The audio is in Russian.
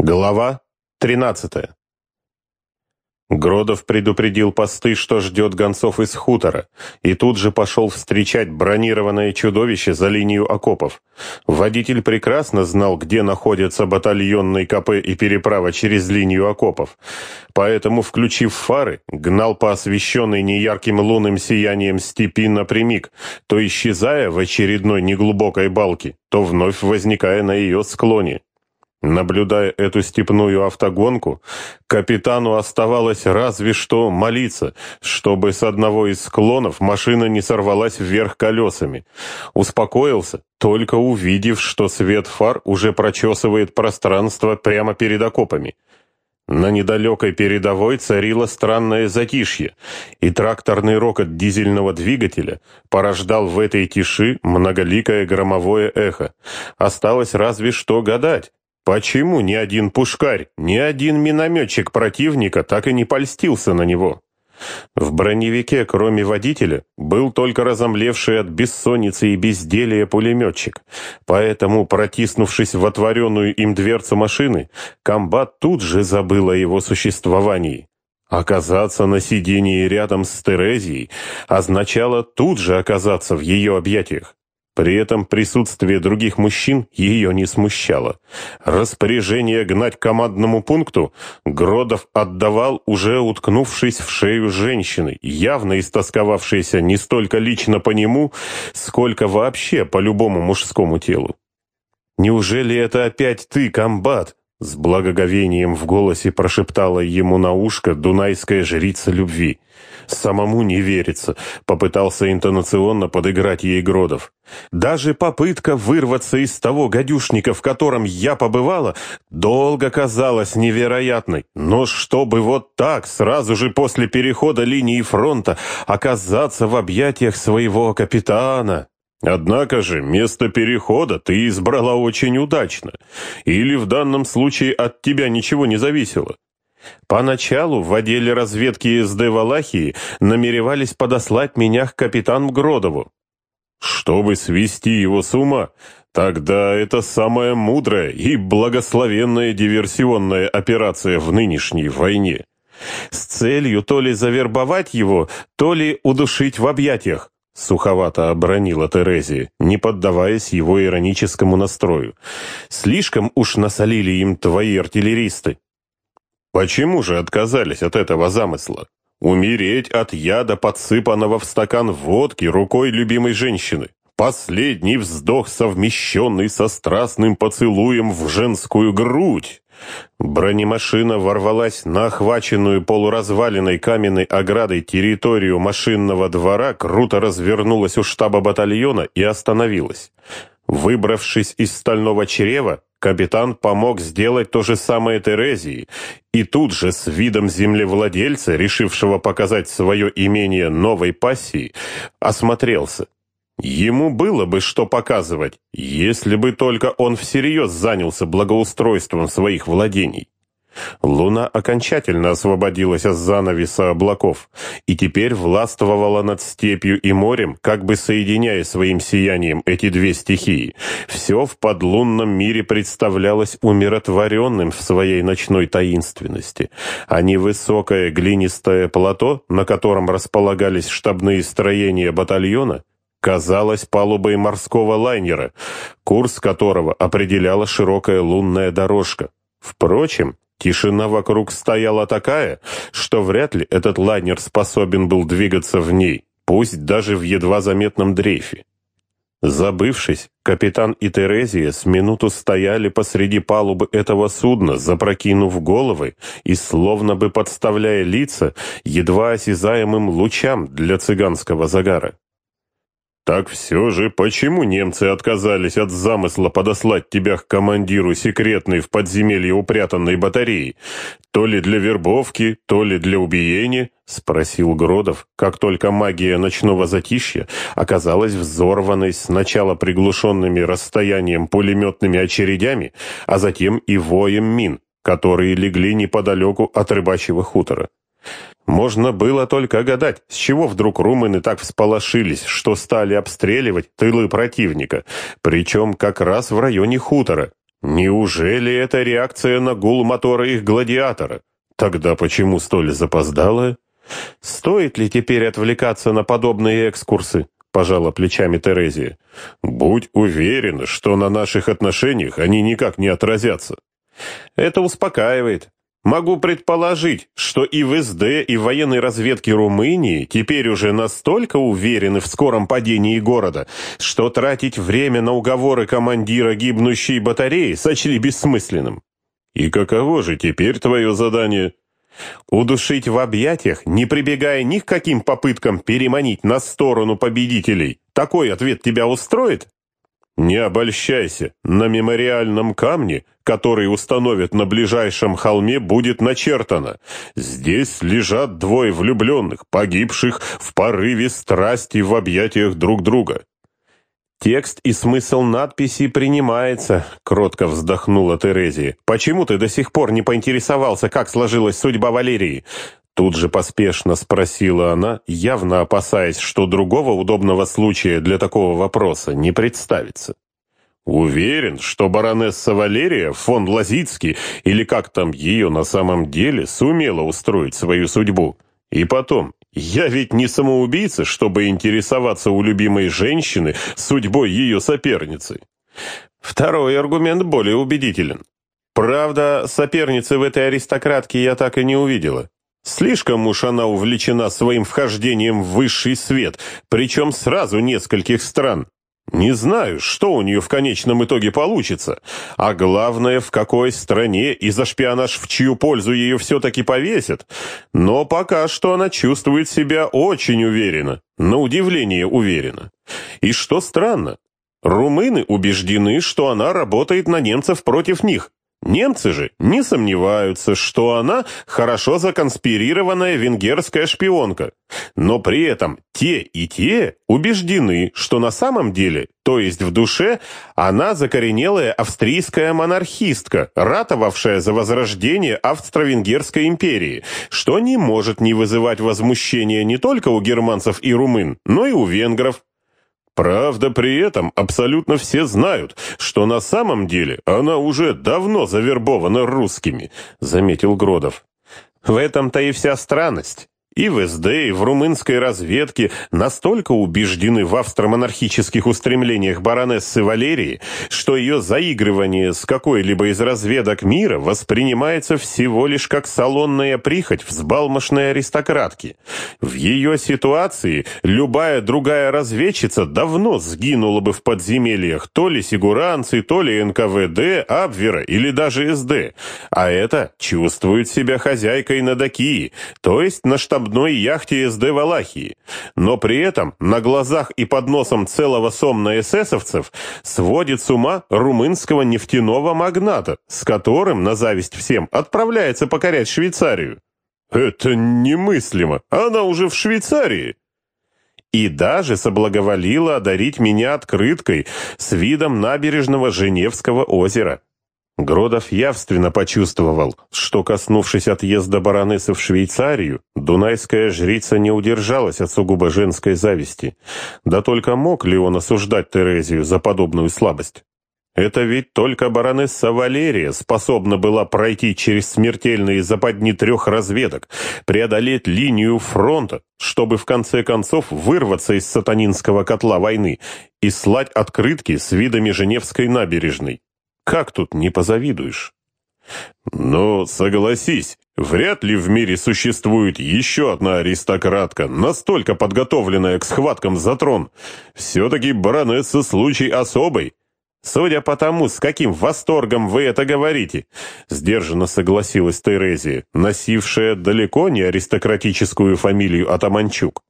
Глава 13. Гродов предупредил посты, что ждет гонцов из хутора, и тут же пошел встречать бронированное чудовище за линию окопов. Водитель прекрасно знал, где находятся батальонные КП и переправа через линию окопов, поэтому, включив фары, гнал по освещенной неярким лунным сиянием степи напрямик, то исчезая в очередной неглубокой балке, то вновь возникая на ее склоне. Наблюдая эту степную автогонку, капитану оставалось разве что молиться, чтобы с одного из склонов машина не сорвалась вверх колесами. Успокоился, только увидев, что свет фар уже прочесывает пространство прямо перед окопами. На недалекой передовой царило странное затишье, и тракторный рокот дизельного двигателя порождал в этой тиши многоликое громовое эхо. Осталось разве что гадать, Почему ни один пушкарь, ни один минометчик противника так и не польстился на него? В броневике, кроме водителя, был только разомлевший от бессонницы и безделия пулеметчик. Поэтому, протиснувшись в отворенную им дверцу машины, комбат тут же забыл о его существовании. Оказаться на сидении рядом с Терезией означало тут же оказаться в ее объятиях. При этом присутствие других мужчин ее не смущало. Распоряжение гнать к командному пункту Гродов отдавал, уже уткнувшись в шею женщины, явно истосковавшейся не столько лично по нему, сколько вообще по любому мужскому телу. «Неужели это опять ты, комбат?» С благоговением в голосе прошептала ему на ушко дунайская жрица любви. «Самому не верится», — попытался интонационно подыграть ей Гродов. «Даже попытка вырваться из того гадюшника, в котором я побывала, долго казалась невероятной. Но чтобы вот так, сразу же после перехода линии фронта, оказаться в объятиях своего капитана...» Однако же место перехода ты избрала очень удачно. Или в данном случае от тебя ничего не зависело? Поначалу в отделе разведки СД Валахии намеревались подослать меня к капитану Гродову. Чтобы свести его с ума, тогда это самая мудрая и благословенная диверсионная операция в нынешней войне. С целью то ли завербовать его, то ли удушить в объятиях. Суховато обронила Терези, не поддаваясь его ироническому настрою. «Слишком уж насолили им твои артиллеристы». «Почему же отказались от этого замысла? Умереть от яда, подсыпанного в стакан водки рукой любимой женщины. Последний вздох, совмещенный со страстным поцелуем в женскую грудь. Бронемашина ворвалась на охваченную полуразваленной каменной оградой территорию машинного двора, круто развернулась у штаба батальона и остановилась. Выбравшись из стального чрева, капитан помог сделать то же самое Терезии, и тут же с видом землевладельца, решившего показать свое имение новой пассии, осмотрелся. Ему было бы что показывать, если бы только он всерьез занялся благоустройством своих владений. Луна окончательно освободилась от занавеса облаков и теперь властвовала над степью и морем, как бы соединяя своим сиянием эти две стихии. Все в подлунном мире представлялось умиротворенным в своей ночной таинственности, а невысокое глинистое плато, на котором располагались штабные строения батальона, казалось палубой морского лайнера, курс которого определяла широкая лунная дорожка. Впрочем, тишина вокруг стояла такая, что вряд ли этот лайнер способен был двигаться в ней, пусть даже в едва заметном дрейфе. Забывшись, капитан и Терезия с минуту стояли посреди палубы этого судна, запрокинув головы и словно бы подставляя лица едва осязаемым лучам для цыганского загара. Так все же, почему немцы отказались от замысла подослать тебя к командиру секретной в подземелье упрятанной батареи? То ли для вербовки, то ли для убиения? Спросил Гродов, как только магия ночного затишья оказалась взорванной сначала приглушенными расстоянием пулеметными очередями, а затем и воем мин, которые легли неподалеку от рыбачьего хутора. Можно было только гадать, с чего вдруг румыны так всполошились, что стали обстреливать тылы противника, причем как раз в районе хутора. Неужели это реакция на гул мотора их гладиатора? Тогда почему столь запоздалая? Стоит ли теперь отвлекаться на подобные экскурсы? Пожала плечами Терезия. Будь уверена, что на наших отношениях они никак не отразятся. Это успокаивает. Могу предположить, что и в СД, и в военной разведке Румынии теперь уже настолько уверены в скором падении города, что тратить время на уговоры командира гибнущей батареи сочли бессмысленным. И каково же теперь твое задание? Удушить в объятиях, не прибегая ни к каким попыткам переманить на сторону победителей. Такой ответ тебя устроит? Не обольщайся, на мемориальном камне, который установят на ближайшем холме, будет начертано. Здесь лежат двое влюбленных, погибших в порыве страсти в объятиях друг друга. «Текст и смысл надписи принимается», — кротко вздохнула Терезия. «Почему ты до сих пор не поинтересовался, как сложилась судьба Валерии? Тут же поспешно спросила она, явно опасаясь, что другого удобного случая для такого вопроса не представится. Уверен, что баронесса Валерия фон Лазицкий, или как там ее на самом деле, сумела устроить свою судьбу. И потом, я ведь не самоубийца, чтобы интересоваться у любимой женщины судьбой ее соперницы. Второй аргумент более убедителен. Правда, соперницы в этой аристократке я так и не увидела. Слишком уж она увлечена своим вхождением в высший свет, причем сразу нескольких стран. Не знаю, что у нее в конечном итоге получится, а главное, в какой стране и за шпионаж в чью пользу ее все-таки повесят. Но пока что она чувствует себя очень уверенно, на удивление уверенно. И что странно, румыны убеждены, что она работает на немцев против них. Немцы же не сомневаются, что она хорошо законспирированная венгерская шпионка. Но при этом те и те убеждены, что на самом деле, то есть в душе, она закоренелая австрийская монархистка, ратовавшая за возрождение Австро-Венгерской империи, что не может не вызывать возмущения не только у германцев и румын, но и у венгров. Правда, при этом абсолютно все знают, что на самом деле она уже давно завербована русскими, заметил Гродов. В этом-то и вся странность. И в СД, и в румынской разведке настолько убеждены в австромонархических устремлениях баронессы Валерии, что ее заигрывание с какой-либо из разведок мира воспринимается всего лишь как салонная прихоть взбалмошной аристократки. В ее ситуации любая другая разведчица давно сгинула бы в подземельях то ли сигуранцы, то ли НКВД, Абвера или даже СД. А это чувствует себя хозяйкой на Дакии, то есть на штаб одной яхте СД Валахии, но при этом на глазах и под носом целого сомна эсэсовцев сводит с ума румынского нефтяного магната, с которым, на зависть всем, отправляется покорять Швейцарию. Это немыслимо, она уже в Швейцарии. И даже соблаговолила одарить меня открыткой с видом набережного Женевского озера. Гродов явственно почувствовал, что, коснувшись отъезда баронессы в Швейцарию, дунайская жрица не удержалась от сугубо женской зависти. Да только мог ли он осуждать Терезию за подобную слабость? Это ведь только баронесса Валерия способна была пройти через смертельные западни трех разведок, преодолеть линию фронта, чтобы в конце концов вырваться из сатанинского котла войны и слать открытки с видами Женевской набережной. Как тут не позавидуешь? Но согласись, вряд ли в мире существует еще одна аристократка, настолько подготовленная к схваткам за трон. Все-таки баронесса случай особый. Судя по тому, с каким восторгом вы это говорите, сдержанно согласилась Терезия, носившая далеко не аристократическую фамилию Атаманчук.